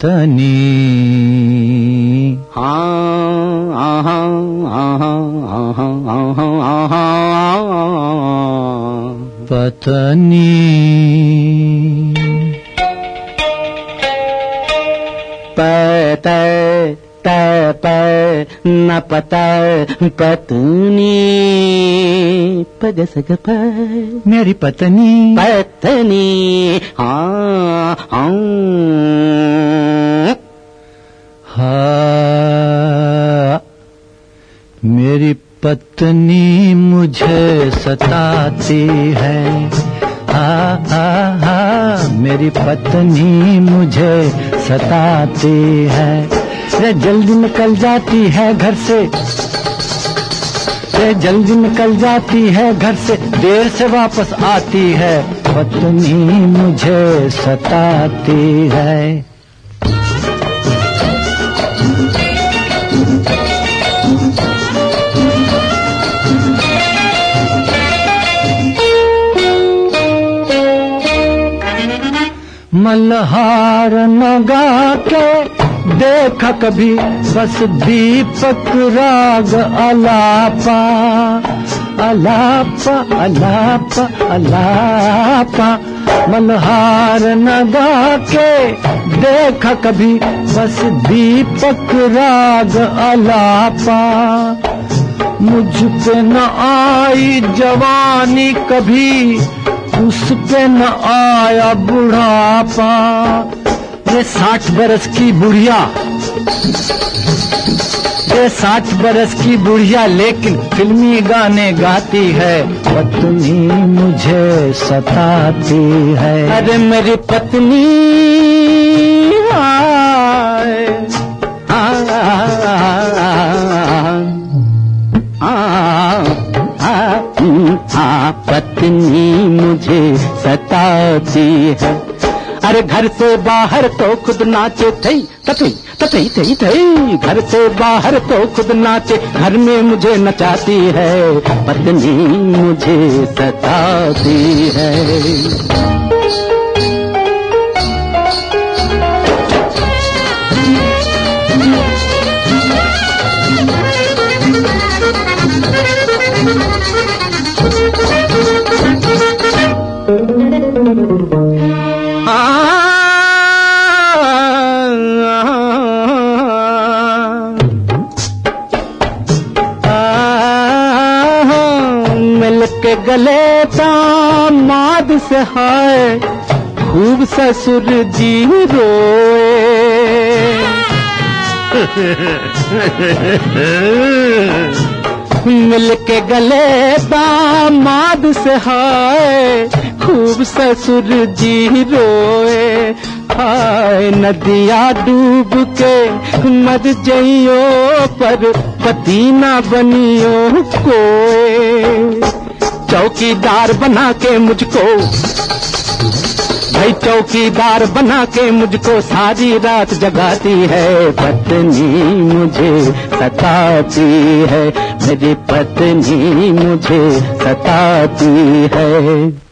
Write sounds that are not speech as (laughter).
پتنی پتنی پت ن پت پتنی پگ سگ پ میری پتنی پتنی ہاں ہاں ہاں میری پتنی مجھے ستاتی ہے۔ ہاں ہاں ہاں میری پتنی مجھے ستاتی ہے۔ جلدی نکل جاتی ہے گھر سے۔ جلدی نکل جاتی ہے گھر سے۔ دیر سے واپس آتی ہے۔ پتنی مجھے ستاتی ہے۔ ملہار نگا کے دیکھا کبھی بس دیپک راگ الاپا الاپا الاپا الاپا۔ ملہار نگا کے دیکھا کبھی بس دیپک راگ الاپا۔ مجھ پہ نہ آئی جوانی کبھی اس پہ نہ آیا بڑھاپا یہ ساٹھ برس کی بڑھیا یہ ساٹھ برس کی بڑھیا لیکن فلمی گانے گاتی ہے پتنی مجھے ستاتی ہے ارے میری پتنی آئے پتنی مجھے ستاتی ہے ارے گھر سے باہر تو خود ناچے، تھئی تتئی تتئی تھئی تھئی۔ گھر سے باہر تو خود ناچے، گھر میں مجھے نچاتی ہے۔ پتنی مجھے ستاتی ہے۔ مل کے گلے داماد سے ہائے خوب سسر جی روئے۔ (laughs) مل کے گلے داماد سے ہائے، خوب سسر جی روئے۔ ہائے ندیا ڈوب کے مر جئیو پر پتی نہ بنیو کوئے چوکی دار بنا کے مجھ کو بھائی چوکی دار بنا کے مجھ کو ساری رات جگاتی ہے۔ پتنی مجھے ستاتی ہے۔ میری پتنی مجھے ستاتی ہے۔